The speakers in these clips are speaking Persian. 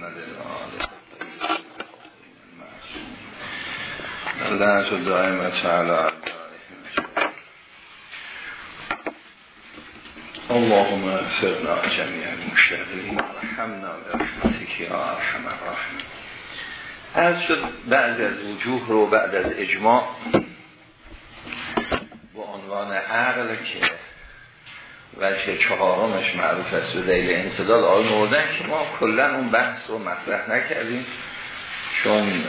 محمد لعنت دائمت علی اللهم اغفرنا جميع المشتغلین و رحمنا برحمتك یا ارحم الراحمین از شد بعد از وجوه رو بعد از اجماع با عنوان عقل که وجه چهارمش معروف است به دلیل انصداد آقای نوردن که ما کلا اون بحث رو مطرح نکردیم چون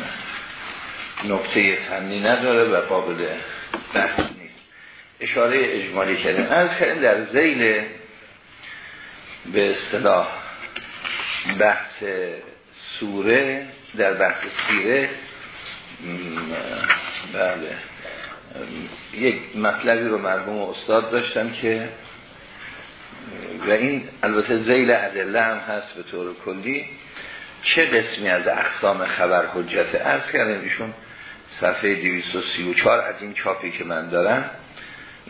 نقطه فنی نداره و قابل بحث نیست. اشاره اجمالی کردیم. از کردیم در زیل به اصطلاح بحث سوره در بحث سیره بله. یک مطلبی رو مرحوم استاد داشتم که و این البته زیل ادله هم هست به طور کلی. چه قسمی از اقسام خبر حجت ارز کردیم ایشون صفحه 234 از این چاپی که من دارم.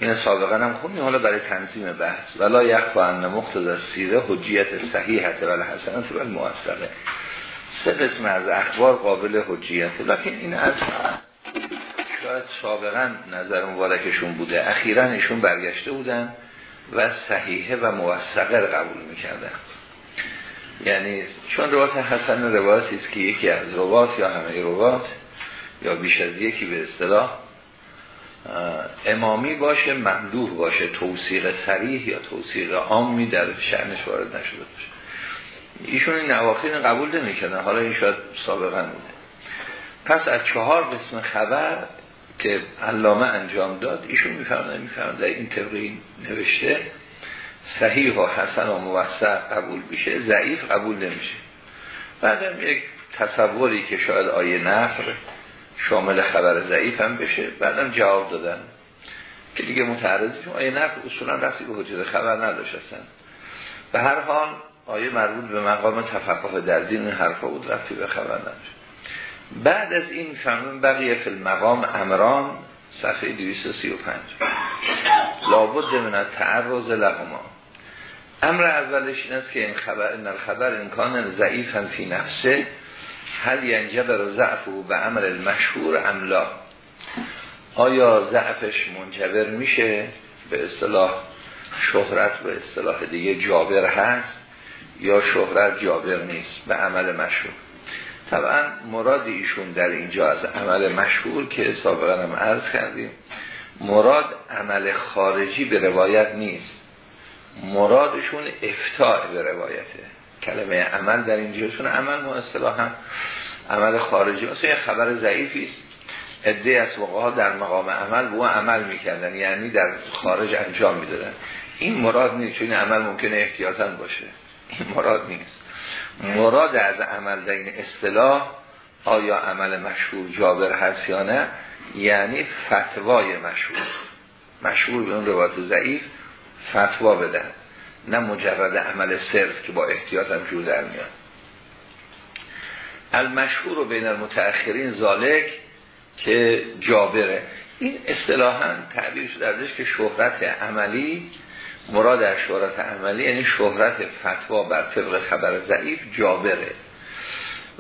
این سابقا هم خوندیم حالا برای تنظیم بحث. ولا یخفا ان مقتضى سیره حجیت صحیحه و الحسنه و المؤثره. سه قسم از اخبار قابل حجیت. لکن این از شاید سابقا نظر مبارکشون بوده. اخیرا ایشون برگشته بودن. و صحیحه و موثقه قبول می‌کردن یعنی چون روایت حسن روایتی است که یکی از روایت یا همه روایت یا بیش از یکی به اصطلاح امامی باشه ممدوح باشه توصیق سریح یا توصیق عامی در شعنش وارد نشده باشه. ایشون این نواخیر قبول نمی‌کنه حالا این شاید سابقا بوده. پس از چهار قسم خبر که علامه انجام داد ایشون میفرمده میفرمده در این طبقی نوشته صحیح و حسن و موثق قبول میشه ضعیف قبول نمیشه. بعدم یک تصوری که شاید آیه نفر شامل خبر ضعیف هم بشه بعدم جواب دادن. که دیگه متعرضشون آیه نفر اصولا رفتی به حجت خبر نداشت به هر حال آیه مربوط به مقام تفقه در دین حرفا بود رفتی به خبر نداشت. بعد از این فهمون بقیه فی المقام امران صفحه 235 لابد من تعرض لهما. امر اولش این است که این خبر این خبر امکان ضعیفا فی نفسه. هل ینجبر ضعف و به امر المشهور املا آیا ضعفش منجبر میشه؟ به اصطلاح شهرت به اصطلاح دیگه جابر هست یا شهرت جابر نیست؟ به عمل مشهور. طبعا مراد ایشون در اینجا از عمل مشهور که سابقا هم عرض کردیم مراد عمل خارجی به روایت نیست. مرادشون افتاع به روایته. کلمه عمل در اینجا چون عمل ما هم عمل خارجی مثلا یه خبر ضعیفی است. عده از وقها در مقام عمل به عمل می‌کردن یعنی در خارج انجام می‌دادن. این مراد نیست چون عمل ممکنه احتیاطا باشه. این مراد نیست. مراد از عمل در این اصطلاح آیا عمل مشهور جابر هست یا نه یعنی فتوای مشهور. مشهور به اون روایت ضعیف فتوا بدن نه مجرد عمل صرف که با احتیاط هم جور در میاد. المشهور و بین المتأخرین زالک که جابره. این اصطلاحا تعبیر شده ازش که شهرت عملی مراد از شهرت عملی یعنی شهرت فتوا بر طبق خبر ضعیف جابره.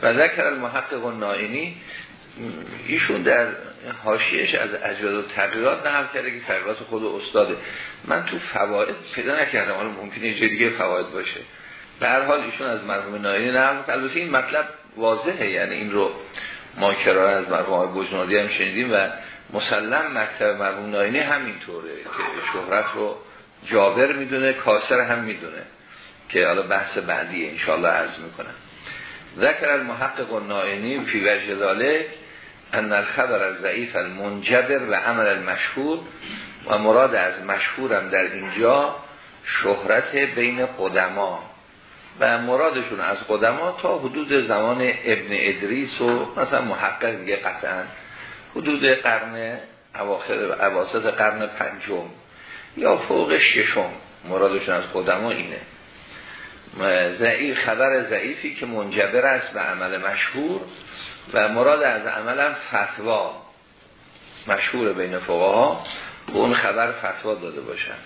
و ذکر المحقق و نائینی ایشون در حاشیهش از اجواد و تغییرات نقل کرده که تغییرات خود استاده من تو فواید پیدا نکردم حالا ممکنه یه دیگه فواید باشه. به حال ایشون از مرحوم نائینی نقل البته این مطلب واضحه یعنی این رو ما کرار از مرحوم آقای بجنادی هم شنیدیم و مسلم مکتب مرحوم نائینی همینطوره که شهرت رو جابر می‌دونه کاسر هم می‌دونه که حالا بحث بعدی انشاءالله عرض می‌کنم. ذکر المحقق و نائنی فی وجه ذالک ان الخبر از ضعیف المنجبر و عمل المشهور و مراد از مشهورم در اینجا شهرت بین قدما و مرادشون از قدما تا حدود زمان ابن ادریس و مثلا محقق دیگه قطعا. حدود قرن اواخر اواسط قرن پنجم. یا فوق ششم. مرادشون از قدما اینه. ضعیف خبر ضعیفی که منجبر است به عمل مشهور و مراد از عملم فتوا. مشهور بین فقها. به اون خبر فتوا داده باشن.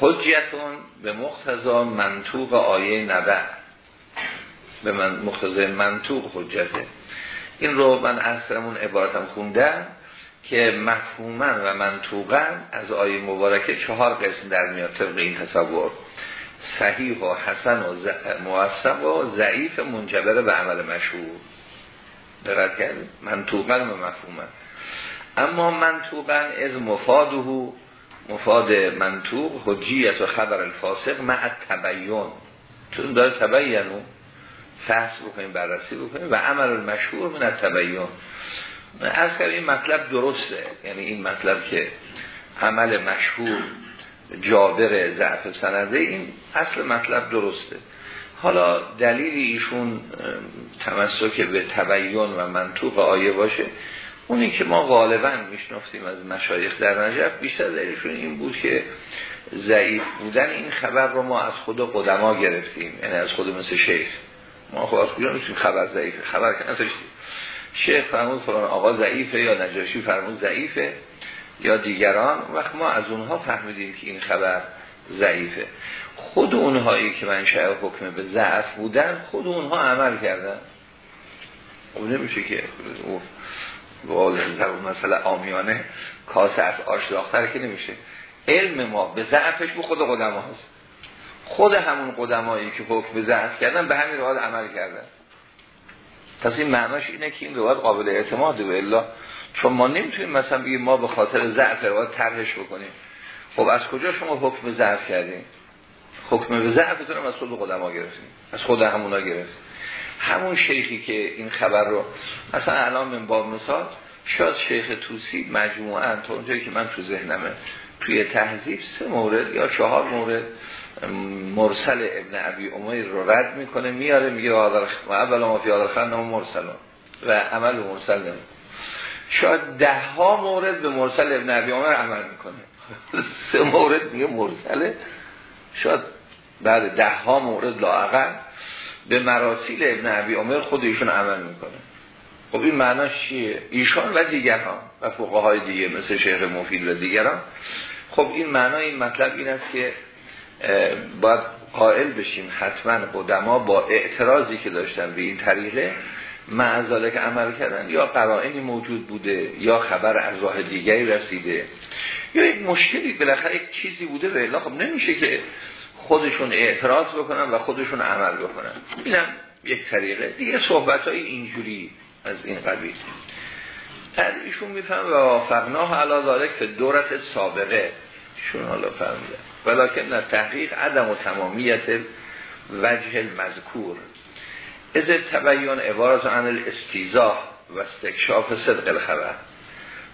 حجیتون به مقتضا منطوق آیه نبع. به من مختزه منطوق حجته. این رو من اصرمون عبارتم خوندم. که مفهوما و منطوقا از آیه مبارکه چهار قسم در میاد طبق این تصور. صحیح و حسن و موثق و ضعیف منجبر به عمل مشهور. دقت کردیم منطوقا و مفهوما. اما منطوقا از مفاده مفاد منطوق حجیت و خبر الفاسق مع تبیین چون داره تبینو فحص بکنیم بررسی بکنیم. و عمل المشهور من از که این مطلب درسته. یعنی این مطلب که عمل مشهور جابر ضعف سنده این اصل مطلب درسته. حالا دلیل ایشون تمسک به تبیین و منطوق آیه باشه اونی که ما غالبا میشنفتیم از مشایخ در نجف بیشتر دلیلشون این بود که ضعیف بودن این خبر رو ما از خود قدما گرفتیم یعنی از خود مثل شیخ. ما خود از کجا خبر ضعیفه؟ خبر که شیخ فرمود فلان آقا ضعیفه یا نجاشی فرمود ضعیفه یا دیگران وقت ما از اونها فهمیدیم که این خبر ضعیفه. خود اونهایی که منشأ حکم به ضعف بودن خود اونها عمل کردن. خب نمیشه که مثلا آمیانه کاسه از آش داختر که نمیشه. علم ما به ضعفش به خود قدم هست خود همون قدمایی که حکم به ضعف کردن به همین رواد عمل کردن. پس این معناش اینه که این رواد قابل اعتماد به الله. چون ما نمی‌تونیم مثلا بگیم ما به خاطر ضعف رواد طرحش بکنیم. خب از کجا شما حکم ضعف کردیم حکم به ضعفتون از خود قدما گرفتیم. از خود همونا گرفتیم. همون شیخی که این خبر رو مثلا الان من با مثال شاید شیخ توسی مجموعا تا اونجایی که من تو ذهنمه توی تهذیب سه مورد یا چهار مورد مرسل ابن عبی امیر رو رد می‌کنه میاره میگه اول ما فی نمو مرسل و عمل مرسل نمو شاید ده ها مورد به مرسل ابن عبی امیر عمل می‌کنه. سه مورد میگه مرسله شاید بعد ده ها مورد لاعقل به مراسیل ابن عبی عمر خود ایشون عمل می‌کنه. خب این معناش چیه؟ ایشان و دیگران و فقهای دیگه مثل شیخ مفید و دیگران. خب این معنای این مطلب این است که باید قائل بشیم حتما قدما با اعتراضی که داشتن به این طریقه معذاله که عمل کردن. یا قرائنی موجود بوده یا خبر از راه دیگری رسیده. یا یک مشکلی بالاخره یک چیزی بوده به خب نمیشه که خودشون اعتراض بکنن و خودشون عمل بکنن. اینم یک طریقه. دیگه صحبت های اینجوری از این قبیل. از ایشون میفهم و وافقناه علا ذالک که دورت سابقه. شون حالا فهمیده. ولیکن نه تحقیق عدم و تمامیت وجه المذکور. از تبیین عبارت عن الاستیزاه و استکشاف صدق الخبر.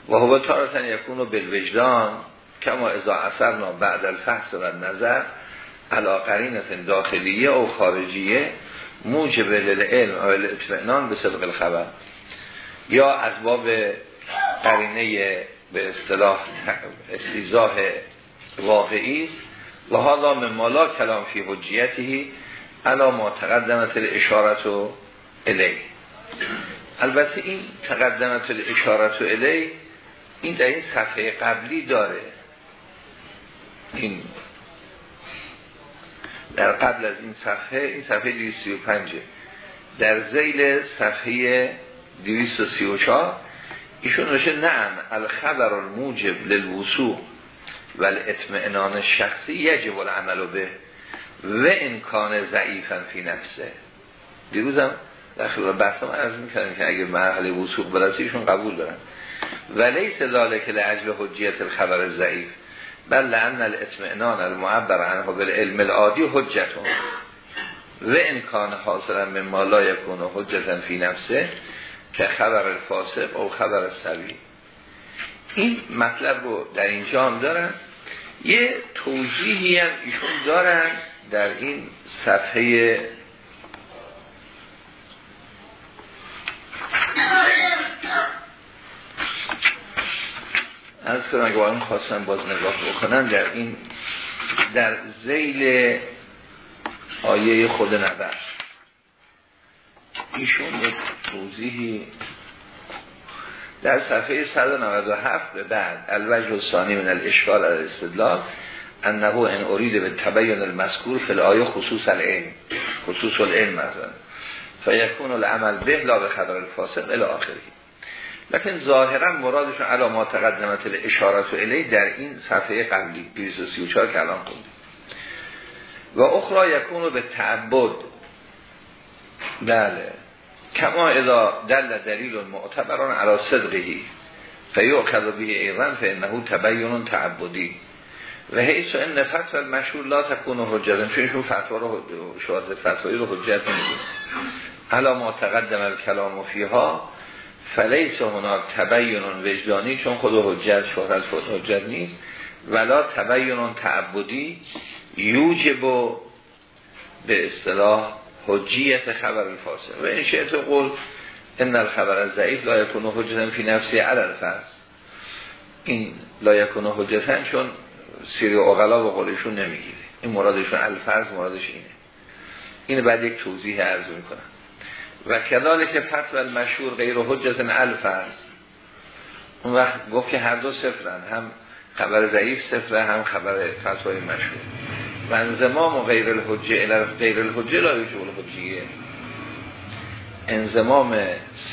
و هو تارتن یکونو بالوجدان کما ازا اثرنا بعد الفحص و نظر علا قرینت داخلیه و خارجیه موجب للعلم و الاطمئنان به صدق الخبر. یا از باب قرینه به اصطلاح استیزاه واقعی و حالا ممالا کلام فی حجیتی علا ما تقدمت الاشارت و الی. البته این تقدمت الاشارت و الی این در این صفحه قبلی داره. این در قبل از این صفحه این صفحه 235 در زیل صفحه 234 ایشون نشه نعم الخبر الموجب للوسوع و الاطمئنان شخصی یجب العمل به و امکان ضعیفا فی نفسه. دیروزم در خلال بحثم عرض می‌کنم که اگر مرحله وسوق برسی ایشون قبول دارن. ولی ذالک لعجل حجیت الخبر ضعیف بل لعن الاطمئنان المعبر عنه بالعلم العادی حجتون. و امکان حاصلا من ما لا یکون حجتا فی نفسه که خبر الفاسق او خبر سوی. این مطلب رو در اینجا هم دارن. یه توضیحی هم ایشون دارن در این صفحه از کنم اگه اون خواستم باز نگاه بکنم در این در زیل آیه خود نبر ایشون به توضیحی در صفحه 197 به بعد الوجه الثانی من الاشکال الاستدلال انه ان ارید به تبین المذکور فی الآیه خصوص العلم خصوص العلم مثلا. فیکون العمل به لا به خبر الفاسق الى آخری لیکن ظاهرا مرادشون علامات تقدمت اشارت و الی در این صفحه قبلی 234 کلام خوندیم. و اخرى یکون به تعبد. بله. کما اذا دل دلیل معتبران علی صدقهی فیعقد به ایضا فانه تبین تعبدی. و حیث ان فتوى المشهور لا تكون حجتا چون ایشون فتوا رو شواهد فتوایی رو حجت نمی‌دونه علا ما تقدم الکلام فیها فلیس هناک تبین وجدانی چون خود حجت شهرت حجت نیست. ولا تبین تعبدی یوجب به اصطلاح حجیت خبر الفاسق. و این شئت قول ان الخبر ضعیف لا یکون حجتا فی نفسی علل فرض این لا یکون حجتا چون سیری اغلا با قولشون نمی‌گیره. این مرادشون الفرض مرادش اینه. این بعد یک توضیح عرض می‌کنم. و که فتو المشهور غیر حجت الفرض اون وقت گفت که هر دو صفرن هم خبر ضعیف صفره هم خبر فتوای مشهور. و انزمام و غیر الحجه غیر الحجه لا یوجب الحجیه انزمام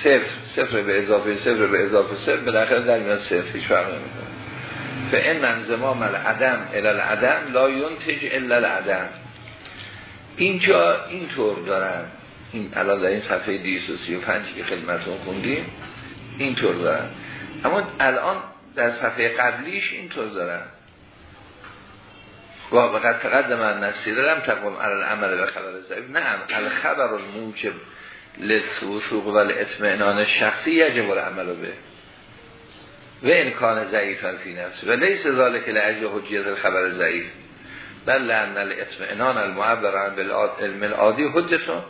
صفر صفر به اضافه صفر به اضافه صفر به داخل در میاد صفر هیچ فرق نمی‌کنه. فان انزمام العدم الى العدم لا ینتج الا العدم. اینجا اینطور دارن. این الان در این صفحه 235 که خدمتون خوندیم اینطور دارن. اما الان در صفحه قبلیش اینطور دارن. و وقت تقدم من نسیده لم تقوم على العمل به خبر ضعیف نه الخبر الموجب لسوسوق و اطمئنان شخصی؟ یجب العمل به. و امکان ضعیف فی نفس و لیس ذالک لعجل حجیت الخبر ضعیف. بل لعن الاطمئنان المعبر عن بالعلم العادی حجتون.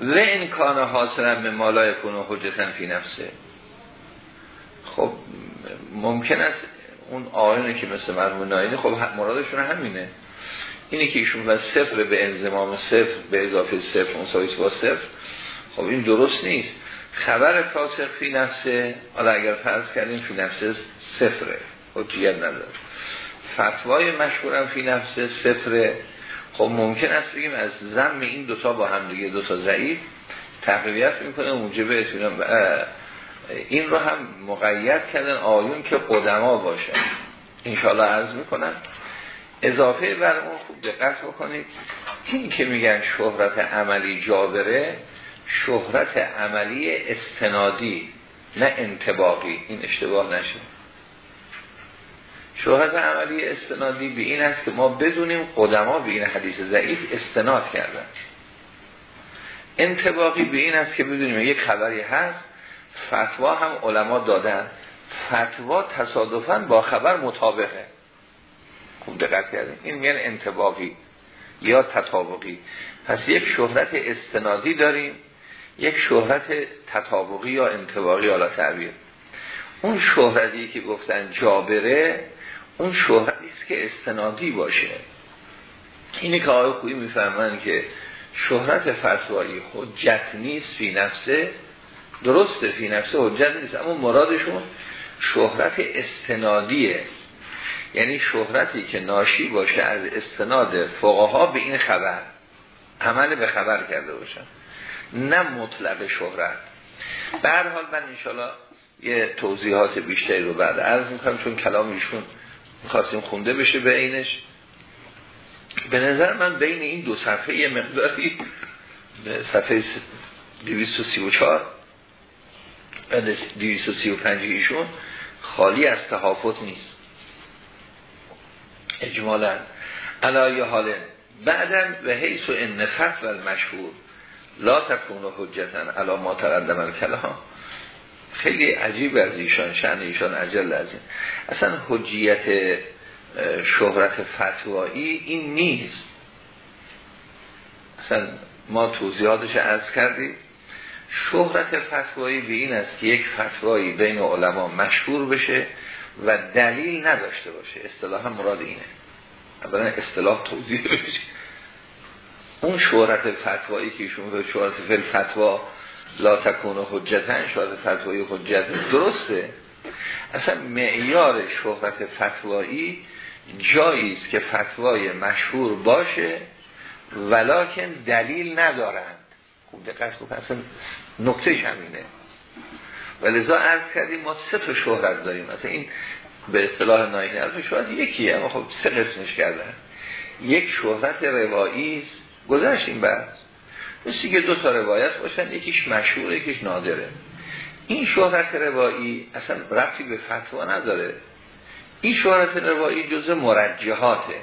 و امکان حاصلا به مالای کنو حجتا فی نفسه. خب ممکن است اون آینه که مثل مرمون ناینه خب مرادشون همینه. اینه که ایشون و صفر به انزمام صفر به اضافه صفر مساویس با صفر. خب این درست نیست. خبر فاسق فی نفسه حالا اگر فرض کردیم فی نفسه صفره. حجیت نداره فتوای مشهورم فی نفسه صفره. خب ممکن است بگیم از زم این دوتا با هم دیگه دوتا ضعیف. تقویت می‌کنه موجب این رو هم مقید کردن آیون که قدما باشه. انشاءالله عرض می‌کنم. اضافه بر اون خوب دقت بکنید. این که میگن شهرت عملی جابره شهرت عملی استنادی نه انتباقی. این اشتباه نشه. شهرت عملی استنادی به این است که ما بدونیم قدما به این حدیث ضعیف استناد کردن. انتباقی به این است که بدونیم یک خبری هست فتوا هم علما دادن فتوا تصادفا با خبر مطابقه. خوب دقت کردیم این میگن انتباقی یا تطابقی. پس یک شهرت استنادی داریم یک شهرت تطابقی یا انتباقی حالا تعبیر. اون شهرتی که گفتن جابره اون شهرتی است که استنادی باشه. اینی که آقای خویی می‌فهمن که شهرت فتوایی حجت نیست فی نفسه. درسته فی نفسه حجت نیست. اما مرادشون شهرت استنادیه. یعنی شهرتی که ناشی باشه از استناد فقها به این خبر عمل به خبر کرده باشن. نه مطلق شهرت. به حال من انشالله یه توضیحات بیشتری رو بعد عرض می‌کنم چون کلام ایشون خواستیم خونده بشه به اینش به نظر من بین این دو صفحه یه مقداری صفحه 234 بعد 235 ایشون خالی از تحافظ نیست. اجمالا. علایه حاله بعدم به حیث و انفت و المشهور لا تکون و حجتن علا ما تقدم الکلام. خیلی عجیب از ایشان شن ایشان عجل از اصلا حجیت شهرت فتوایی این نیست. اصلا ما توضیحاتش از کردیم. شهرت فتوایی به این است که یک فتوایی بین علما مشهور بشه و دلیل نداشته باشه. اصطلاح مراد اینه. اولا اصطلاح توضیح بشه. اون شهرت فتوایی که ایشون به شهرت فل فتوا لا تکون حجتن شهرت فتوایی حجت درسته. اصلا معیار شهرت فتوایی جایی است که فتوای مشهور باشه ولکن دلیل ندارند خوب دقت کن اصلا نکته همینه. و لذا عرض کردیم ما سه تا شهرت داریم. مثلا این به اصطلاح ناین عرض شهرت یکیه اما خب سه قسمش کردن. یک شهرت روایی است. گذشت این بحث. مثل که دو تا روایت باشن یکیش مشهور یکیش نادره. این شهرت روایی اصلا رفتی به فتوا نداره. این شهرت روایی جزء مرجحاته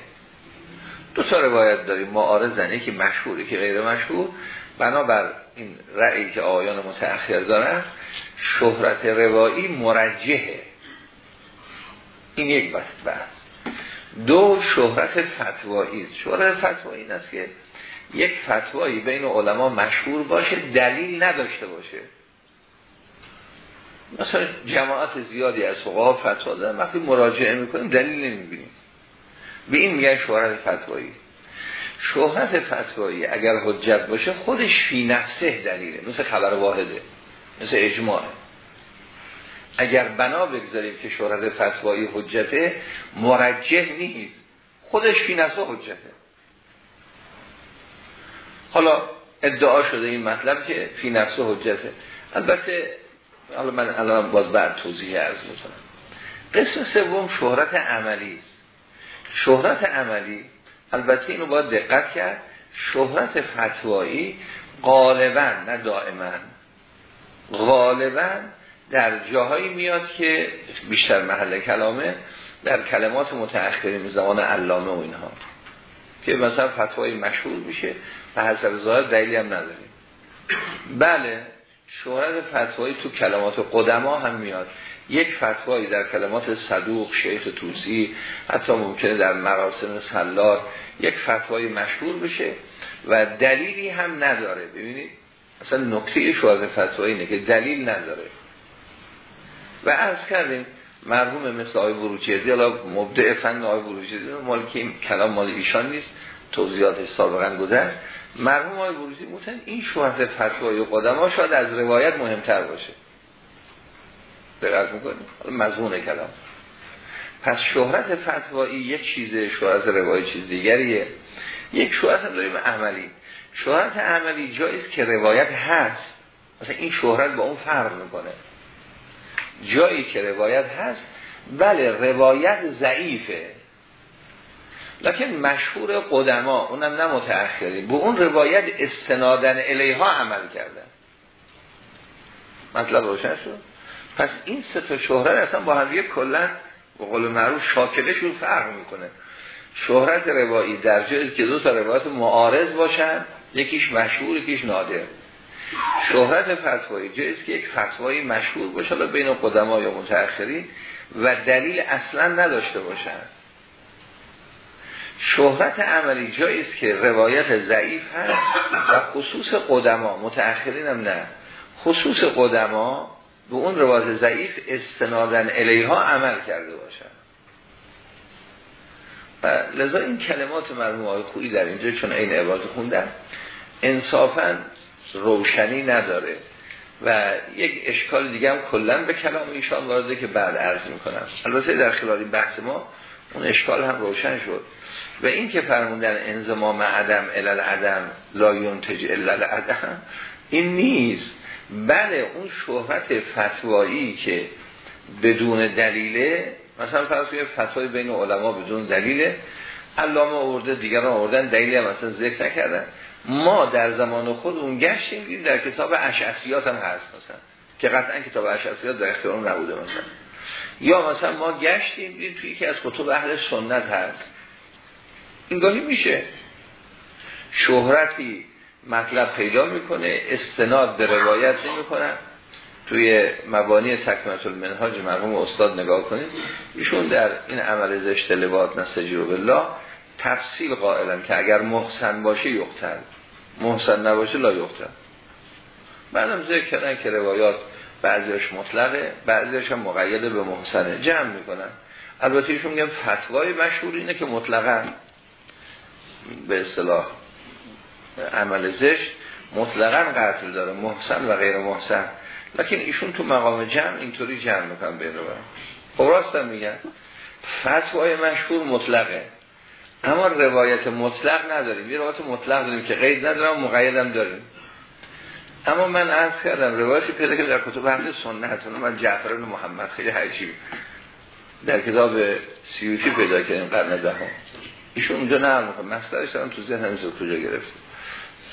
دو تا روایت داریم. معارضن یکی مشهور یکی غیر مشهور. بنابر این رأیی که آیان متأخر دارن شهرت روایی مرجحه. این یک بحث بحث. دو شهرت فتوایی. شهرت فتوایی این است که یک فتوایی بین علما مشهور باشه دلیل نداشته باشه. مثلا جماعت زیادی از فقها فتوا دارن وقتی مراجعه می‌کنیم دلیل نمی‌بینیم. به این میگن شهرت فتوایی. شهرت فتوایی اگر حجت باشه خودش فی نفسه دلیله مثل خبر واحده مثل اجماعه اگر بنا بگذاریم که شهرت فتوایی حجته مرجح نیست. خودش فی نفسه حجته. حالا ادعا شده این مطلب که فی نفسه حجته. البته حالا من الان باز بعد توضیح عرض می‌کنم. قسم سوم شهرت عملی است. شهرت عملی البته اینو باید دقت کرد شهرت فتوایی غالبا نه دائما غالبا در جاهایی میاد که بیشتر محل کلامه در کلمات متأخرین زمان علامه و اینها. که مثلا فتوای مشهور میشه و حسب ظاهر دلیلی هم نداریم بله شهرت فتوایی تو کلمات قدما هم میاد. یک فتوایی در کلمات صدوق شیخ توسی حتی ممکنه در مراسم سلار یک فتوایی مشهور بشه و دلیلی هم نداره. ببینید اصلا نکته شهرت فتوایی اینه که دلیل نداره. و عرض کردیم مرحوم مثل آقای بروجردی حالا مبدع فن آقای بروجردی مال کلام مال ایشان نیست توضیحاتش سابقا گذشت. مرحوم آقای بروجردی متن این شهرت فتوای قدما شاید از روایت مهمتر باشه. دقت می‌کنیم. مضمون کلام. پس شهرت فتوایی یک چیزه شهرت روایی چیز دیگریه. یک شهرت هم داریم عملی. شهرت عملی جاییست که روایت هست. مثلا این شهرت با اون فرق می‌کنه. جایی که روایت هست بله روایت ضعیفه. لکن مشهور قدما اونم نه متأخری به اون روایت استنادن الیها عمل کردن. مطلب روشن شد؟ پس این سه تا شهرت اصلا با هم یک کلا به قول معروف شاکلشون فرق می‌کنه. شهرت روایی در جایی که دو تا روایت معارض باشن یکیش مشهور یکیش نادر. شهرت فتوایی جایست که یک فتوایی مشهور باشه بین قدما یا متأخرین و دلیل اصلا نداشته باشن. شهرت عملی جاییست که روایت ضعیف هست و خصوص قدما متأخرین هم نه. خصوص قدما به اون روایت ضعیف استنادن الیها عمل کرده باشن. و لذا این کلمات مرموم های خویی در اینجا چون این عبارت خوندن انصافا روشنی نداره و یک اشکال دیگه هم کلا به کلام ایشان وارده که بعد عرض می‌کنم. البته در خلال بحث ما اون اشکال هم روشن شد. و این که فرموندن انزمام عدم علل عدم لا ینتج عدم این نیست. بله اون شهرت فتوایی که بدون دلیله مثلا فرض کنید فتوای بین علما بدون دلیله علامه آورده دیگران آوردن دلیلی هم مثلا ذکر نکردن. ما در زمان خود اون گشتیم در کتاب اشعسیات هم هست مثلا که قطعا کتاب اشعسیات در اختیار نبوده مثلا. یا مثلا ما گشتیم دیدیم توی یکی از کتب اهل سنت هست. این میشه. شهرتی مطلب پیدا می‌کنه استناد به روایت نمی‌کنن توی مبانی تکمت المنهاج مرحوم استاد نگاه کنید ایشون در این عمل زشت لباد نستجیب بالله تفصیل قائلن که اگر محسن باشه یختن محسن نباشه لا یختن بعدم ذکر کردن که روایات بعضیش مطلقه بعضیش هم مقیده به محسنه. جمع می‌کنن. البته ایشون میگن فتوای مشهور اینه که مطلقا به اصطلاح عمل زشت مطلقا قتل داره محسن و غیر محسن. لکن ایشون تو مقام جمع اینطوری جمع می‌کنن بین رو خب راستم میگن. فتوای مشهور مطلقه. اما روایت مطلق نداریم. یه روایت مطلق داریم که قید ندارم مقیدم داریم. اما من عرض کردم روایتی پیدا که در کتب اهل سنت من جعفر محمد خیلی عجیب. در کتاب سیوتی پیدا کردیم قرن دهم. ایشون اونجا نقل می‌کنه. مصدرش هم تو ذهنم نیست کجا گرفت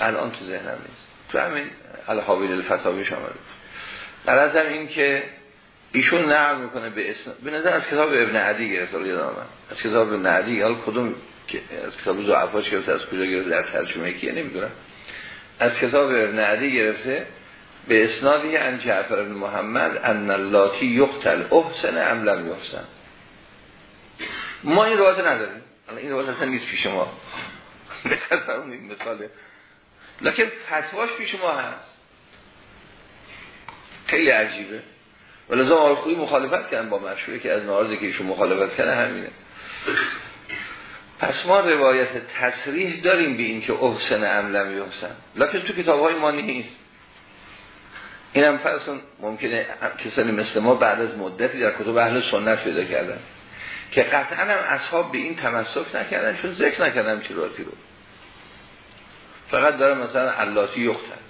الان تو ذهنم نیست. تو همین الحاویل الفتاویش آمده قرضم این که ایشون نقل می‌کنه به اسم به نظر از کتاب ابن عدی یادم از کتاب ابن عدی حالا کدوم از کتاب زعفاش گرفته از کجا گرفته در ترجمه کیه؟ نمی‌دونم. از کتاب ابن عدی گرفته به اسنادی ان جعفر بن محمد ان اللاتی یقتل احسن ام یحسن. ما این روایت نداریم. این روایت اصلا نیست پیش ما. این مثاله. لکن فتواش پیش ما هست. خیلی عجیبه. ولذا آرخوی مخالفت کردن با مشهوره که از نارزی که ایشون مخالفت کنه همینه. پس ما روایت تصریح داریم به این که احسن عملم یحسن. لکن تو کتاب های ما نیست. این هم ممکنه کسانی مثل ما بعد از مدتی در کتب اهل سنت پیدا کردن. که قطعا هم اصحاب به این تمسک نکردن چون ذکر نکردن چی رو. فقط داره مثلا علاتی یختن.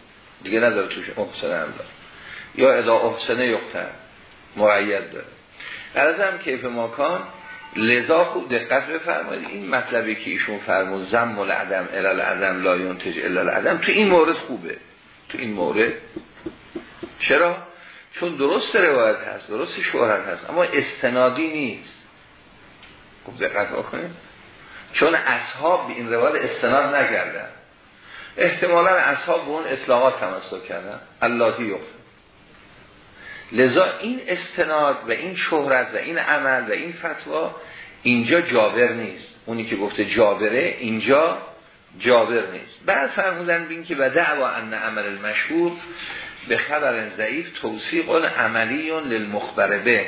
دیگه نداره توش احسن هم داره. یا ادا احسنه یختن. معید داره. از هم کیف ماکان لذا خوب دقت بفرمایید. این مطلبی که ایشون فرمود زم العدم الال عدم لا ینتج الا العدم تو این مورد خوبه. تو این مورد. چرا؟ چون درست روایت هست درست شهرت هست اما استنادی نیست. خوب دقت بکنید. چون اصحاب به این روایت استناد نکردن. احتمالا اصحاب به اون اصلاحات تمسک کردن. اللهی یخت لذا این استناد و این شهرت و این عمل و این فتوا اینجا جابر نیست. اونی که گفته جابره اینجا جابر نیست. بعد فرمودن بین که و دعوا ان عمل المشهور به خبر ضعیف توصیق عملی للمخبر به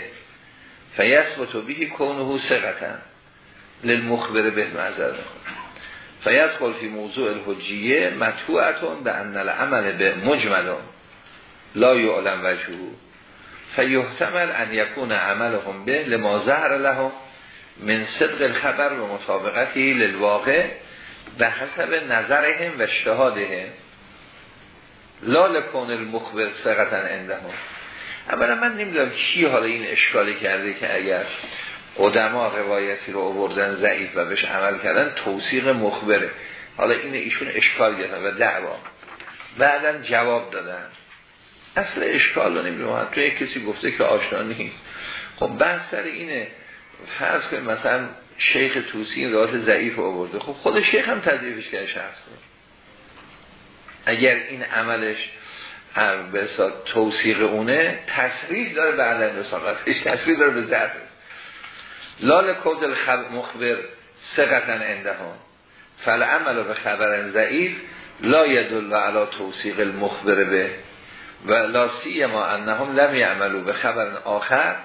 فیثبت به کونه سقطا للمخبر به معذر فیدخل فی موضوع الحجیه مطوعتون به ان العمل به مجملون. لا یعلم وجهه. فیحتمل ان یکون عملهم به لما ظهر لهم من صدق الخبر و مطابقتی للواقع به حسب نظرهم و اشتهادهم لا لکون المخبر سقطا عندهم. اولا من نمی‌دونم کی حالا این اشکالی کرده که اگر قدما روایتی رو آوردن ضعیف و بهش عمل کردن توصیق مخبره. حالا این ایشون اشکال گرفتن و دعوا. بعدا جواب دادن. اصل اشکال رو نمی‌دونم. تو کسی گفته که آشنا نیست. خب بحث سر اینه فرض کنیم مثلا شیخ توسی این روایت ضعیف آورده. خب خود شیخ هم تضعیفش کرده شخص اگر این عملش به توصیق اونه تصریح داره بعد رسالتش تصریح داره به ضعف. لال کود مخبر سقطا اندهان فل عمل به خبر ضعیف لا یدل علی توصیق المخبر به. و لا ما انهم لم یعملو به خبر آخر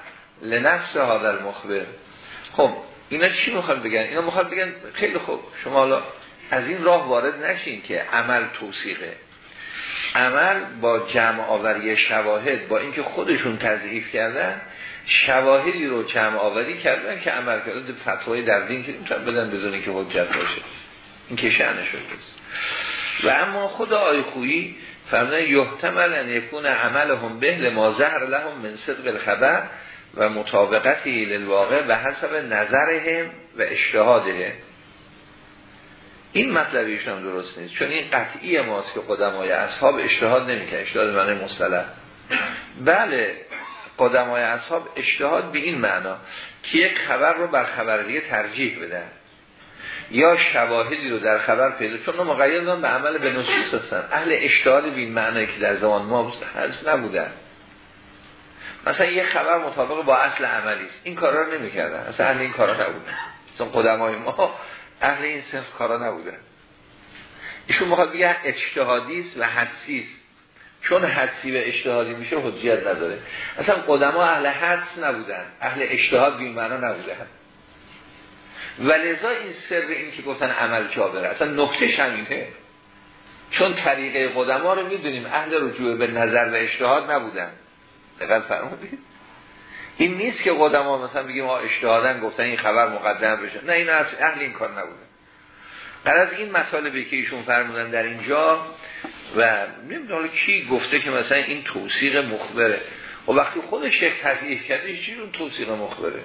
لنفس هذا المخبر. خب اینا چی می‌خوان بگن؟ اینا می‌خوان بگن خیلی خوب شما از این راه وارد نشین که عمل توصیقه عمل با جمع آوری شواهد با اینکه خودشون تضعیف کردن شواهدی رو جمع آوری کردن که عمل کرده فتوای در دین که می‌تونن بدن بدون که حجت باشه. این که شعنه شده و اما خود آی خویی فرمودن یحتمل ان یکون عملهم به لما ظهر لهم من صدق الخبر و مطابقتی للواقع و حسب نظرهم و اجتهادهم. این مطلبی هم درست نیست. چون این قطعی ماست که قدمای اصحاب اجتهاد نمی‌کنه اجتهاد معنی مصطلح. بله قدمای اصحاب اجتهاد به این معنا که یک خبر رو بر خبر دیگه ترجیح بدن. یا شواهدی رو در خبر پیدا چون مقید به عمل به نصوص هستن. اهل اجتهاد به این معنی که در زمان ما هست نبودن. مثلا یه خبر مطابق با اصل عملی است. این کارا رو نمی‌کردن. اصلا اهل این کارا نبودن. چون قدمای ما اهل این صرف کارا نبودن ایشون می‌خواد بگه اجتهادی و حدسی است چون حدسی و اجتهادی میشه حجیت نداره. اصلا قدما اهل حدس نبودن. اهل اجتهاد به نبودن. و لذا این سر این که گفتن عمل جابره اصلا نکته همینه. چون طریقه قدما رو می‌دونیم. اهل رجوع به نظر و اجتهاد نبودن. دقیق فرمودید؟ این نیست که قدما مثلا بگیم ما اجتهادن گفتن این خبر مقدم بشه. نه این اهل این کار نبودن از این مطالبی که ایشون فرمودن در اینجا و نمی‌دونم کی گفته که مثلا این توصیق مخبره. و وقتی خود شیخ تضعیف کرده چی اون توصیق مخبره.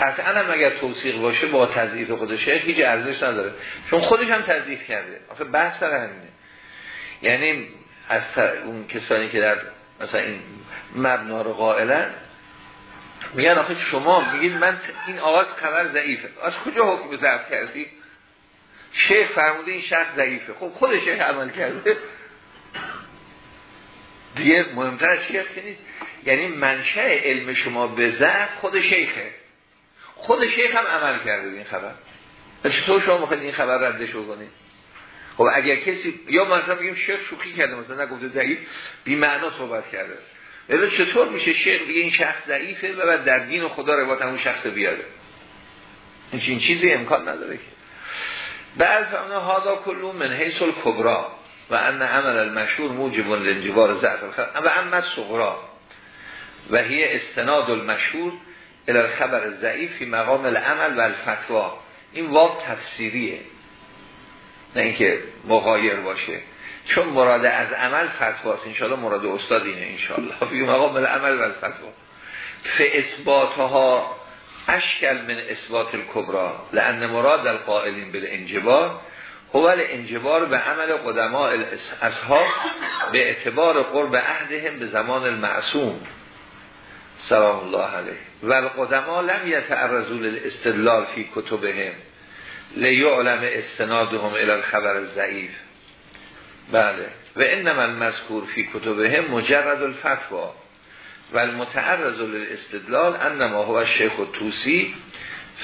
قطعا هم اگر توصیق باشه با تضعیف خود شیخ هیچ ارزش نداره. چون خودش هم تضعیف کرده. آخه بحث سر همینه. یعنی از اون کسانی که در مثلا این مبنا رو قائلن میگن آخه شما میگید من این آقا خبر ضعیفه. از کجا حکم ضعف کردی؟ شیخ فرموده این شخص ضعیفه. خب خود شیخ عمل کرده. دیگه مهمتر از شیخ که نیست. یعنی منشأ علم شما به ضعف خود شیخه. خود شیخ هم عمل کرده این خبر. چطور شما می‌خواید این خبر ردش بکنید؟ خب اگر کسی یا مثلا بگیم شیخ شوخی کرده مثلا نگفته ضعیف بی معنا صحبت کرده. ولی چطور میشه شیخ بگه این شخص ضعیفه و بعد در دین خدا روایت همون شخص بیاره؟ این چیزی امکان نداره که. بعض فهمنا هادا کلو من حیث الکبرا و ان عمل المشهور موجب لانجبار ضعف و اما صغرا و هی استناد المشهور الى خبر ضعیف فی مقام العمل و الفتوا این واب تفسیریه. نه اینکه مغایر باشه. چون مراد از عمل فتواست انشاءالله مراد استاد اینه انشاءالله. فی مقام العمل و الفتوا اثباتها اشکل من اثبات الکبرا لان مراد القائلین بالانجبار. هو الانجبار به عمل قدماء اصحاب به اعتبار قرب عهدهم به زمان المعصوم. سلام الله علیه. و القدما لم یتعرضوا للاستدلال فی کتبهم. لیعلم استنادهم الى الخبر ضعیف بله. و انما المذکور فی کتبهم مجرد الفتوا و المتعرض للاستدلال انما هو الشیخ توسی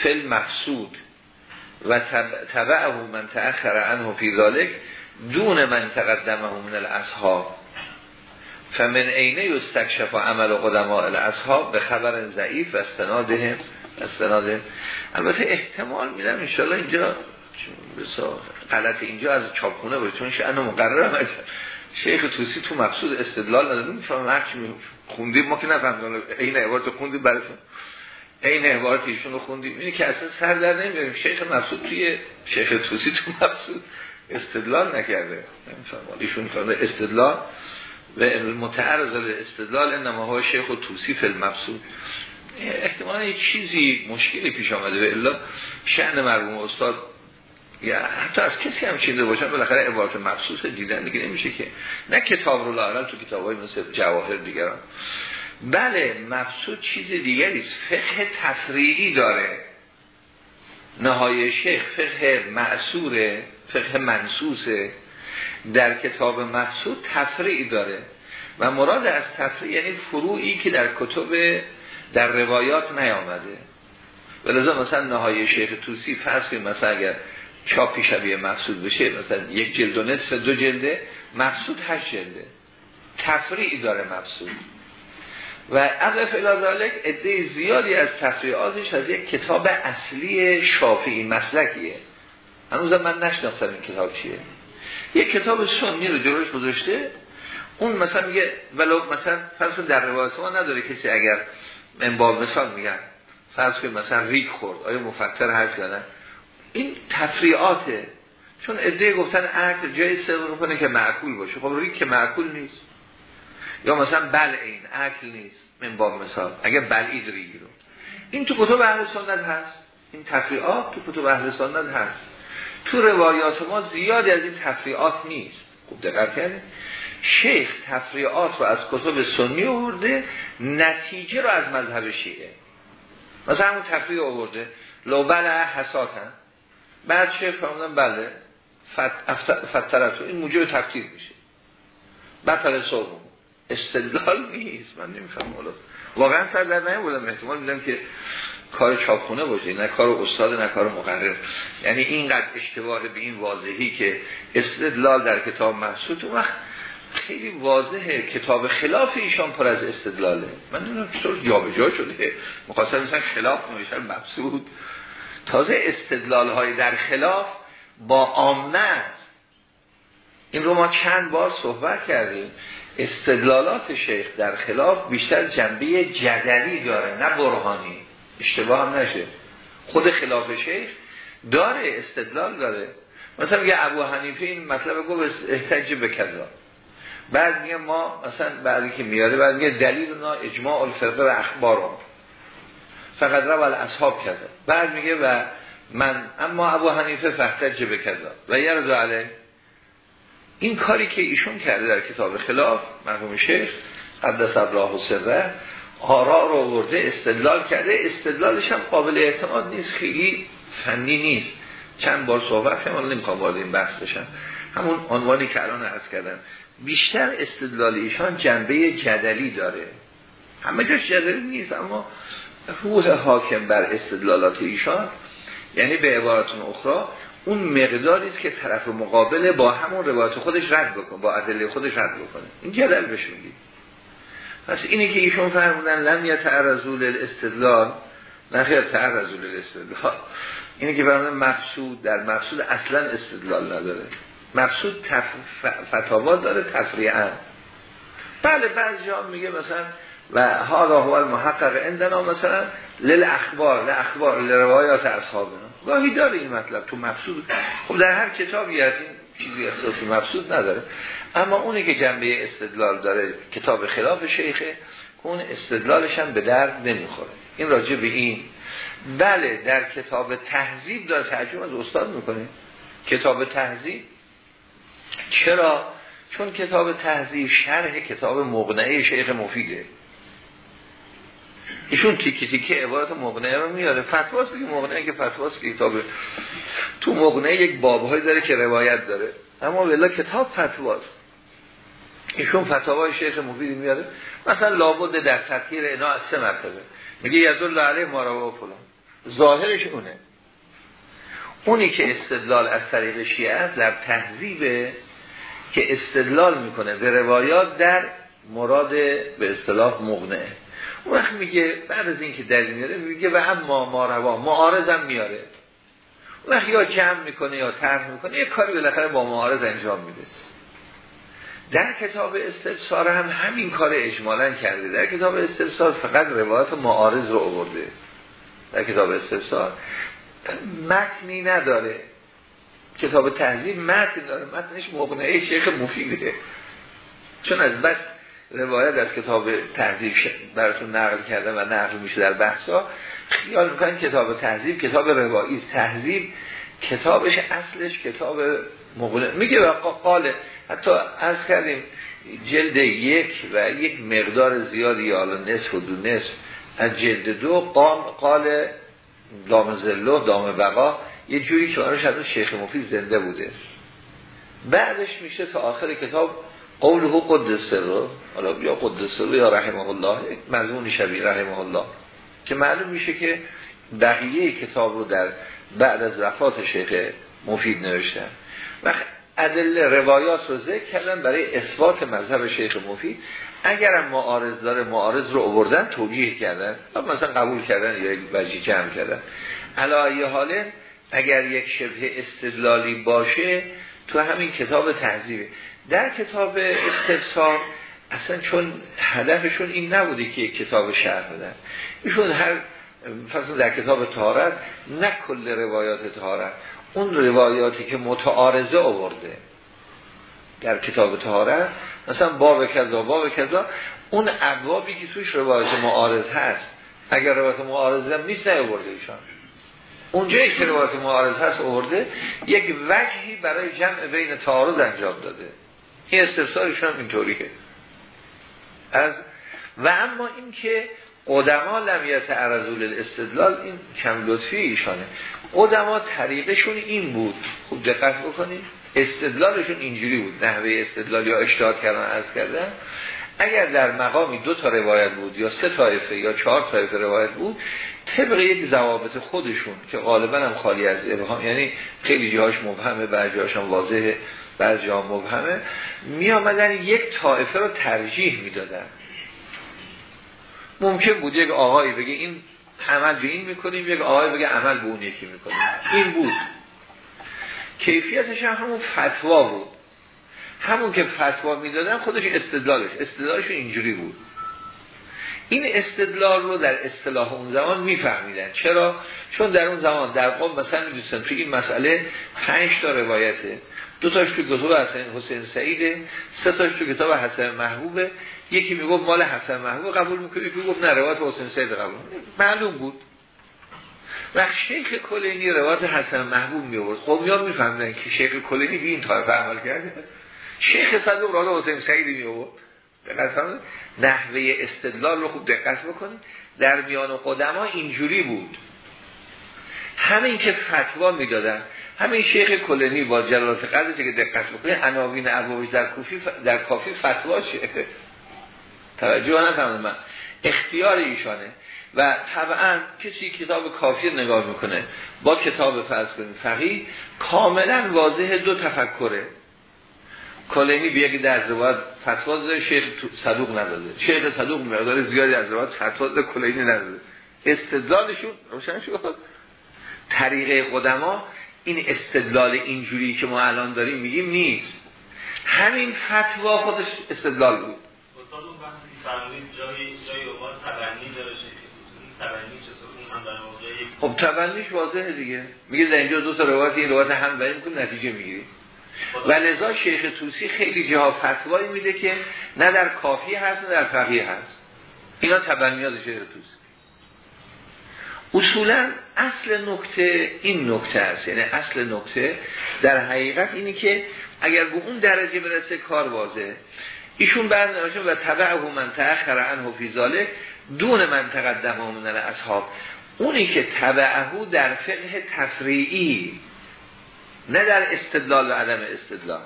فی المقصود و تبعه من تأخر عنه فی ذالک دون من تقدمه من الاصحاب. فمن عینه یستکشف عمل قدماء الاصحاب به خبر ضعیف و استنادهم استنادهم البته احتمال میدم انشالله اینجا غلط اینجا از چاپخونه باید چون شأن مقرر شیخ توسی تو مقصود استدلال نداره. میفهم هرچی خوندیم ما که نفهمدیم این عبارت خوندیم براتون. این عبارت ایشون رو خوندیم. اینی که اصلا سر در نمیاریم شیخ مقصود توی شیخ توسی تو مقصود استدلال نکرده. ایشون استدلال و متعرض استدلال انما ها شیخ و توصیف المبسود احتمالا یه چیزی مشکلی پیش آمده و الا شأن مرحوم استاد یا حتی از کسی هم چیزی باشن بالاخره عبارت مبسوط دیدن دیگه نمیشه که نه کتاب رو لاغرل تو کتاب های مثل جواهر دیگران. بله مبسوط چیز دیگری فقه تفریعی داره. نهای شیخ فقه معصوره فقه منصوصه. در کتاب مقصود تفریع داره. و مراد از تفریع یعنی فروعی که در کتب در روایات نیامده. ولذا مثلا نهای شیخ توسی فرض مثلا اگر چاپی شبیه مقصود بشه مثلا یک جلد و نصف دو جلده مقصود هشت جلده. تفریع داره مقصود. و اقف الازالک عده زیادی از تفریعاتش از یک کتاب اصلی شافعی مسلکیه. هنوز من نشناختم این کتاب چیه. یک کتاب سنی رو جلوش گذاشته. اون مثلا میگه ولو مثلا فرض در روایت ما نداره کسی اگر من با مثال میگن. فرض که مثلا ریک خورد. آیا مفتر هست یا نه؟ این تفریعاته چون ادعای گفتن عقل جای سبب کنه که معقول باشه. خب ریک که معقول نیست. یا مثلا بل این عقل نیست. من با مثال اگر بلعید ریگی رو. این تو کتب اهل سنت هست. این تفریعات تو کتب اهل سنت هست. تو روایات ما زیادی از این تفریعات نیست. خوب دقت کردید. شیخ تفریعات رو از کتب سنی آورده نتیجه رو از مذهب شیعه. مثلا همون تفریع آورده. لو بله حساتن بعد شیخ فرمودن بله فترتو این موجب تفکیر میشه. بطل صوم استدلال نیست. من نمیفهم واقعا سر در بودم احتمال میدم که کار چاپخونه باشه. نه کار استاد نه کار مقرر. یعنی اینقدر اشتباه به این واضحی که استدلال در کتاب محسوط اون وقت خیلی واضحه. کتاب خلاف ایشان پر از استدلاله. من نمی‌دونم چطور جابجا شده. مخواستم مثلا خلاف نوشتن مبسوط. تازه استدلال های در خلاف با است. این رو ما چند بار صحبت کردیم. استدلالات شیخ در خلاف بیشتر جنبه جدلی داره نه برهانی. اشتباه هم نشه. خود خلاف شیخ داره استدلال داره. مثلا میگه ابو حنیفه این مطلب گفت احتج به کذا. بعد میگه ما مثلا بعدی که میاره بعد میگه دلیل اونا اجماع الفرقه و اخبارم فقط رو اصحاب کذا. بعد میگه و من اما ابو حنیفه فحتج به کذا. و یرد علیه. این کاری که ایشون کرده در کتاب خلاف مرحوم شیخ قدس الله سره آرا رو ورده استدلال کرده. استدلالش هم قابل اعتماد نیست خیلی فنی نیست. چند بار صحبت هم نمی‌خوام وارد این بحث بشم. همون عنوانی که الان عرض کردم. بیشتر استدلال ایشان جنبه جدلی داره. همه جاش جدلی نیست اما روح حاکم بر استدلالات ایشان یعنی به عبارتون اخرى اون مقداری که طرف مقابل با همون روایت خودش رد بکنه با ادله خودش رد بکنه. این جدل بهش میگید پس اینی که ایشون فرمودن لم یتعرضول الاستدلال نه خیر تعرضول الاستدلال اینی که فرمودن مقصود در مقصود اصلا استدلال نداره. مقصود تف... فتاوا داره تفریعا. بله بعضی جا میگه مثلا و حالا هو المحقق عندنا مثلا لل اخبار ل اخبار ل روایات اصحابنا. گاهی داره این مطلب تو مقصود. خب در هر کتابی از این چیزی احساسی مقصود نداره. اما اونی که جنبه استدلال داره کتاب خلاف شیخه که اون استدلالش هم به درد نمی‌خوره. این راجع به این. بله در کتاب تهذیب داره ترجمه از استاد می‌کنه. کتاب تهذیب چرا؟ چون کتاب تهذیب شرح کتاب مقنعه شیخ مفیده. ایشون تیکی تیکی عبارت مقنعه رو میاره. فتواست که مقنعه که فتواست کتاب. تو مقنعه یک بابهایی داره که روایت داره. اما ولی کتاب فتواست. ایشون فتاوای شیخ مفید میاره. مثلا لابد در تطهیر اینا از سه مرتبه. میگه یدل علیه ما و فلان. ظاهرش اونه. اونی که استدلال از طریق شیعه است در تهذیبه که استدلال می‌کنه به روایات در مراد به اصطلاح مغنه اون وقت میگه بعد از اینکه دلیل میاره میگه و هم ما ما روا معارضم میاره. اون وقت یا جمع می‌کنه یا طرح می‌کنه یه کاری بالاخره با معارض انجام میده. در کتاب استفسار هم همین کار اجمالا کرده. در کتاب استفسار فقط روایت معارض رو آورده. در کتاب استفسار متنی نداره. کتاب تهذیب متن داره. متنش مقنعه شیخ مفیده. چون از بس روایت از کتاب تهذیب براتون نقل کرده و نقل میشه در بحثا خیال می‌کنن کتاب تهذیب کتاب روایی. تهذیب کتابش اصلش کتاب مقنعه میگه و قاله حتی از کردیم جلد یک و یک مقدار زیادی یا نصف و دو نصف. از جلد دو قام قال دام زلو دام بقا یه جوری که آنش از شیخ مفید زنده بوده. بعدش میشه تا آخر کتاب قوله قدس رو حالا یا قدس رو یا رحمه الله مضمون شبیه رحمه الله که معلوم میشه که بقیه کتاب رو در بعد از وفات شیخ مفید نوشتن. و عدل روایات رو ذکر کردن برای اثبات مذهب شیخ مفید اگرم معارض داره معارض رو آوردن توجیه کردن. مثلا قبول کردن یا وجی جمع کردن. علایه حاله اگر یک شبه استدلالی باشه تو همین کتاب تهذیبه. در کتاب استفسار اصلا چون هدفشون این نبوده که یک کتاب شرح بدن. ایشون هر فصل در کتاب تهارت نه کل روایات تهارت اون روایاتی که متعارضه آورده در کتاب تهارت مثلا باب کذا باب کذا اون ابوابی که توش روایت معارض هست اگر روایت معارضه هم نیست نیاورده ایشان. اونجایی که روایت معارض هست آورده یک وجهی برای جمع بین تعارض انجام داده. این استفسارشون اینطوریه. از و اما این که قدما لمیت عرضول الاستدلال این کم لطفی ایشانه. قدما طریقشون این بود. خوب دقت بکنید استدلالشون اینجوری بود. نحوه استدلال یا اشتهاد کردن از کردن. اگر در مقامی دو تا روایت بود یا سه طایفه یا چهار طایفه روایت بود طبق یک ضوابط خودشون که غالبا هم خالی از ابهام یعنی خیلی جاهاش مبهمه بعضی جاهاش هم واضحه بعضی جاها مبهمه می آمدن یک طایفه رو ترجیح می‌دادن. ممکن بود یک آقایی بگه این عمل به این می‌کنیم یک آقای بگه عمل به اون یکی می‌کنیم. این بود. کیفیتش هم همون فتوا بود. همون که فتوا می‌دادن خودش استدلالش. استدلالش اینجوری بود. این استدلال رو در اصطلاح اون زمان میفهمیدن. چرا؟ چون در اون زمان در قوم مثلا می‌دونستن توی این مسئله پنج تا روایته. دو تاش تو کتاب حسن حسین سعیده سه تاش تو کتاب حسن محبوبه. یکی می‌گفت مال حسن محبوب قبول می‌کنه یکی گفت نه روایت حسین سعید قبول. معلوم بود. و شیخ کلینی روایت حسن محبوب می آورد خب میاد میفهمدن که شیخ کلینی بی این طایفه عمل کرده. شیخ صدوق را حسین سعیدی می آورد نحوه استدلال رو خوب دقت بکنید. در میان قدما اینجوری بود. همین که فتوا می‌دادن همین شیخ کلنی با جلالت قدر که دقت بکنید عناوین ابوابش در کافی در کافی فتوا شه. توجه نفهمید من. اختیار ایشانه. و طبعا کسی کتاب کافی نگاه می‌کنه. با کتاب فرض کنید فقیه کاملا واضح دو تفکره. کلینی بیه که در روایت فتوا داده شیخ صدوق نداده. شیخ صدوق مقدار زیادی از روایت فتوا داده کلینی نداده. استدلالشون روشن شد. طریقه قدما این استدلال اینجوری که ما الان داریم میگیم نیست. همین فتوا خودش استدلال بود. خب تبنیش واضحه دیگه. میگه در اینجا دو تا روایت این روایت هم بریم نتیجه می‌گیریم. و لذا شیخ توسی خیلی جاها فتوایی میده که نه در کافی هست نه در فقیه هست. اینا تبنیات شیخ توسی اصولا اصل نکته این نکته است. یعنی اصل نکته در حقیقت اینی که اگر به اون درجه برسه کار واضحه. ایشون برنامه و تبعه من تأخر عنه فی ذالک دون من تقدم من اصحاب اونی که تبعه در فقه تفریعی نه در استدلال و عدم استدلال.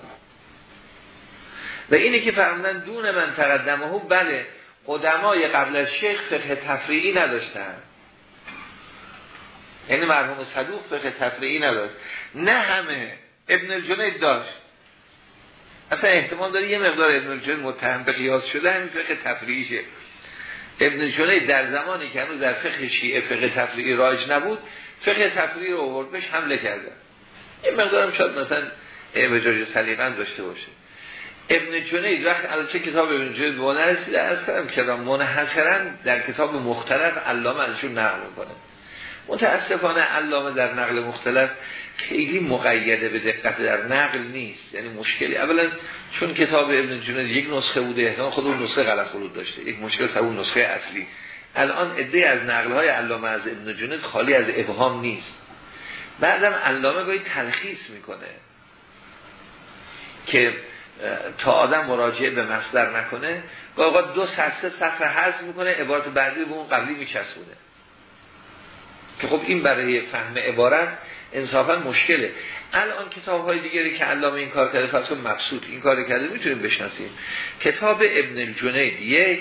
و اینه که فرمودن دون من تقدمه بله قدمای قبل از شیخ فقه تفریعی نداشتن. یعنی مرحوم صدوق فقه تفریعی نداشت. نه همه ابن الجنید داشت. اصلا احتمال داره یه مقدار ابن الجنید متهم به قیاس شده همین فقه تفریعیشه ابن الجنید در زمانی که هنوز در فقه شیعه فقه تفریعی رایج نبود فقه تفریعی رو آورد بهش حمله کرده. یه مقدارم شاید مثلا اعوجاج سلیقن داشته باشه. ابن جنید وقت چه کتاب ابن جنید به نرسیده؟ از کردم که منحصرا در کتاب مختلف علامه ازشون نقل می‌کنه. متاسفانه علامه در نقل مختلف خیلی مقیده به دقت در نقل نیست. یعنی مشکلی. اولا چون کتاب ابن جنید یک نسخه بوده احتمال خود اون نسخه غلط خلود داشته. یک مشکل سر اون نسخه اصلی. الان عده از نقل های علامه از ابن جنید خالی از ابهام نیست. بعدم علامه گاهی تلخیص می‌کنه که تا آدم مراجعه به مصدر نکنه گاهی دو سه صفحه حذف می‌کنه عبارت بعدی به اون قبلی میچسبونه. که خب این برای فهم عبارت انصافا مشکله. الان کتاب های دیگری که علامه این کار کرده فرض مبسوط این کار کرده می‌تونیم بشناسیم. کتاب ابن الجنید یک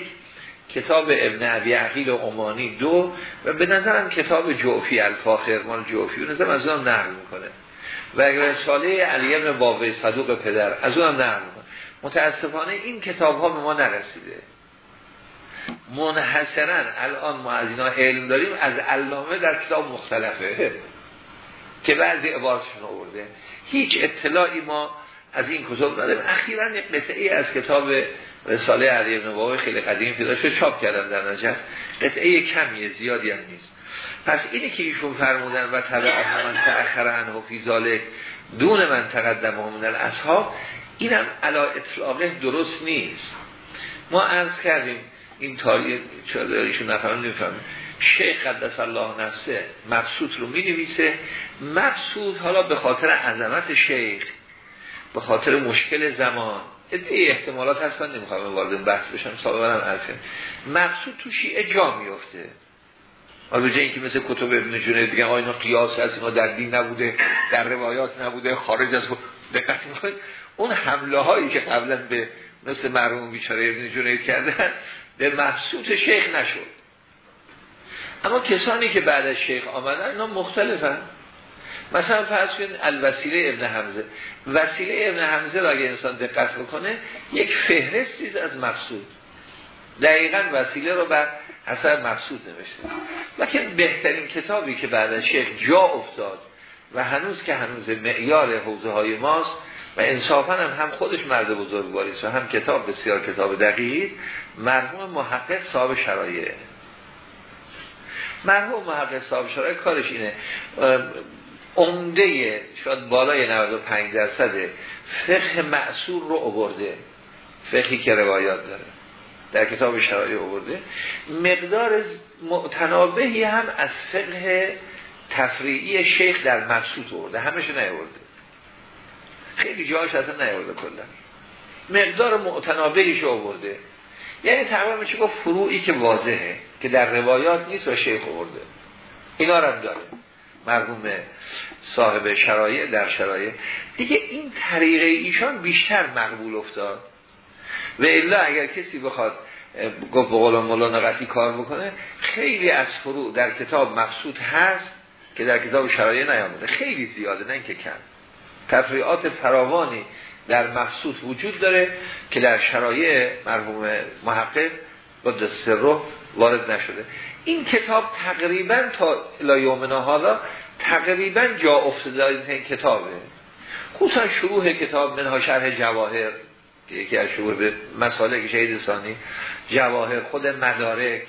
کتاب ابن عبی عقیل و عمانی دو و به نظرم کتاب جوفی الفاخر مال جوفی و نظرم از اونم نقل می‌کنه. و رساله علی ابن بابه صدوق پدر از اونم نقل می‌کنه. متاسفانه این کتاب ها به ما نرسیده. منحصرا الان ما از اینا علم داریم از علامه در کتاب مختلفه. که بعضی عبارتشون آورده. هیچ اطلاعی ما از این کتاب نداریم. اخیرا یک قطعه ای از کتاب رساله علی ابن خیلی قدیم پیدا شد چاپ کردن در نجف. قطعه کمیه زیادی هم نیست. پس اینی که ایشون فرمودن و تبع من تأخر عنه فی دون من تقدم من الاصحاب اینم علا اطلاقه درست نیست. ما عرض کردیم این تاریخ چرا ایشون نفرم نمی‌فهمیم شیخ قدس الله نفسه مبسوط رو می نویسه مبسوط حالا به خاطر عظمت شیخ به خاطر مشکل زمان. ادعای احتمالات هستن نمی‌خوام وارد بحث بشم سابقا هم عرفه مقصود تو شیعه جا میفته حالا به اینکه مثل کتب ابن جنید دیگه آینا قیاس هست اینا در دین نبوده در روایات نبوده خارج از دقت اون حمله هایی که قبلا به مثل مرحوم بیچاره ابن جنید کردن به مقصود شیخ نشد. اما کسانی که بعد از شیخ آمدن اینا مختلفن. مثلا فرض کنید الوسیله ابن حمزه. وسیله ابن حمزه را اگه انسان دقت بکنه یک فهرستی از مقصود. دقیقا وسیله رو بر حسب مقصود نوشته. لکن بهترین کتابی که بعد از شیخ جا افتاد و هنوز که هنوز معیار حوزه های ماست و انصافا هم, هم خودش مرد بزرگواری و هم کتاب بسیار کتاب دقیق مرحوم محقق صاحب شرایع. مرحوم محقق صاحب شرایع کارش اینه. عمده شاید بالای 95 درصد فقه معصور رو عبرده فقهی که روایات داره. در کتاب شرایع عبرده مقدار متنابهی هم از فقه تفریعی شیخ در مقصود عبرده همشه نیورده خیلی جاهاش اصلا نیورده کلا. مقدار معتنابهیش عبرده یعنی تقریبا میشه گفت؟ فروعی که واضحه که در روایات نیست و شیخ عبرده اینا رو داره. مرحوم صاحب شرایع در شرایع. دیگه این طریقه ایشان بیشتر مقبول افتاد. و الا اگر کسی بخواد گفت به قول مولانا کار بکنه خیلی از فروع در کتاب مقصود هست که در کتاب شرایع نیامده. خیلی زیاده نه اینکه کم. تفریعات فراوانی در مقصود وجود داره که در شرایع مرحوم محقق قدس رو وارد نشده. این کتاب تقریبا تا لایومنا حالا تقریبا جا افتاده این کتابه. خصوصا شروع کتاب منها شرح جواهر که یکی از شروع به مسالک شهید ثانی جواهر خود مدارک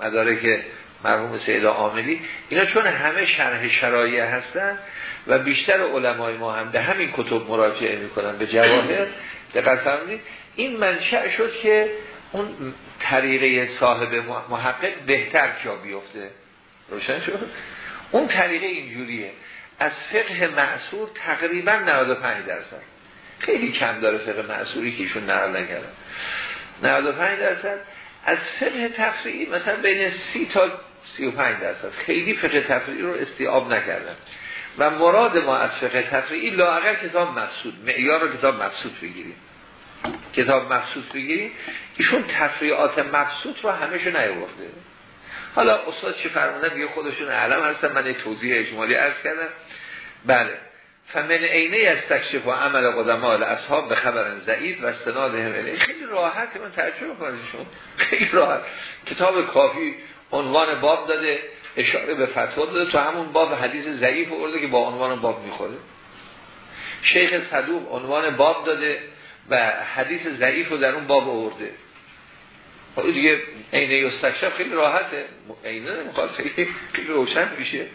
مدارک مرحوم سیدا عاملی. اینا چون همه شرح شرایع هستن و بیشتر علمای ما هم به همین کتب مراجعه می‌کنن به جواهر. دقت فرمودید. این منشأ شد که اون طریقه صاحب محقق بهتر جا بیفته. روشن شد؟ اون طریقه اینجوریه. از فقه معصور تقریبا 95 درصد. خیلی کم داره فقه معصوری که ایشون نقل نکردن 95 درصد. از فقه تفریعی مثلا بین 30 تا 35 درصد. خیلی فقه تفریعی رو استیاب نکردن. و مراد ما از فقه تفریعی لاغر کتاب مقصود معیار رو کتاب مقصود بگیریم. کتاب مقصود بگیریم. ایشون تفریعات مقصود رو همشو نیورده حالا استاد چه فرمودن؟ یه خودشون علم هستن. من توضیح اجمالی عرض کردم. بله. فمن عینه از تکشف و عمل قدمال اصحاب به خبر ضعیف و استناد هم خیلی راحت من ترجمه کنم خیلی راحت. کتاب کافی عنوان باب داده اشاره به فتوا داده تو همون باب حدیث ضعیف آورده که با عنوان باب می‌خوره. شیخ صدوق عنوان باب داده و حدیث ضعیف رو در اون باب آورده. حالا دیگه عینه یستکشف خیلی راحته. عینه نمی‌خواد خیلی روشن میشه.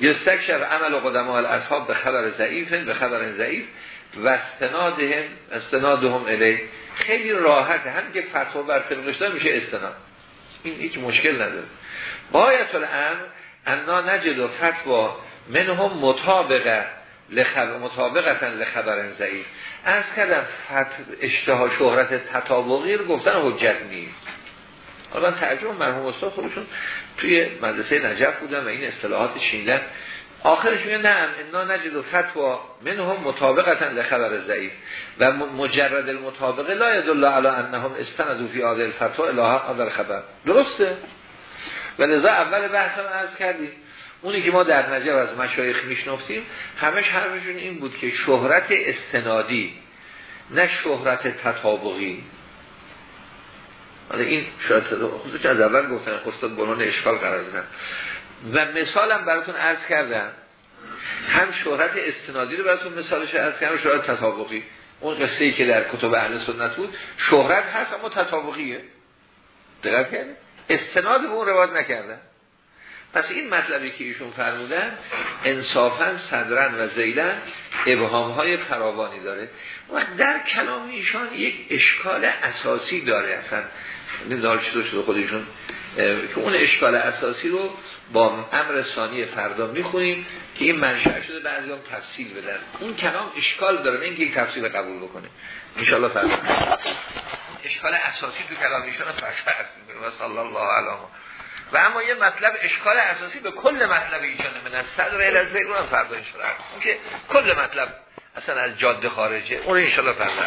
یستکشف عمل قدما اصحاب به خبر ضعیف به خبر ضعیف و استنادهم استنادهم الی خیلی راحته. هم که فتوا بر طبقش میشه استناد. این هیچ مشکل نداره. باید الامر انا نجد و فتوا منهم مطابقه لخبر مطابقتا لخبر ضعیف. از کردم اشتها شهرت تطابقی رو گفتن حجت نیست. حالا ترجمه مرحوم استاد خودشون توی مدرسه نجف بودن و این اصطلاحات شیندن. آخرش میگه نه انا نجد و فتوا منهم مطابقتا لخبر ضعیف و مجرد المطابقه لا يدل على انهم استندوا فی هذه الفتوا الى هذا خبر درسته؟ و لذا اول بحثم عرض کردیم. اونی که ما در نجف از مشایخ میشنفتیم همش حرفشون این بود که شهرت استنادی نه شهرت تطابقی. این شاید خصوصا از اول گفتن استاد بلان اشکال قرار دادن. و مثالم براتون عرض کردم. هم شهرت استنادی رو براتون مثالش عرض کردم شهرت تطابقی. اون قصه ای که در کتب اهل سنت بود شهرت هست اما تطابقیه. دقت کردیم استناد به اون روایت نکردن. پس این مطلبی که ایشون فرمودن انصافا صدرن و زیلن ابهام های فراوانی داره و در کلام ایشان یک اشکال اساسی داره اصلا. نمی‌دونم چطور شده خودشون که اون اشکال اساسی رو با امر ثانی فردا می‌خونیم که این منشأ شده بعضی هم تفصیل بدن. اون کلام اشکال داره نه اینکه تفصیل قبول بکنه. انشالله فردا. اشکال اساسی تو کلام ایشان فرشت و صلی الله علیه و اما یه مطلب اشکال اساسی به کل مطلب ایشان من از صدر الازده رو هم فردا انشالله اون که کل مطلب اصلا از جاده خارجه اون انشالله فردا.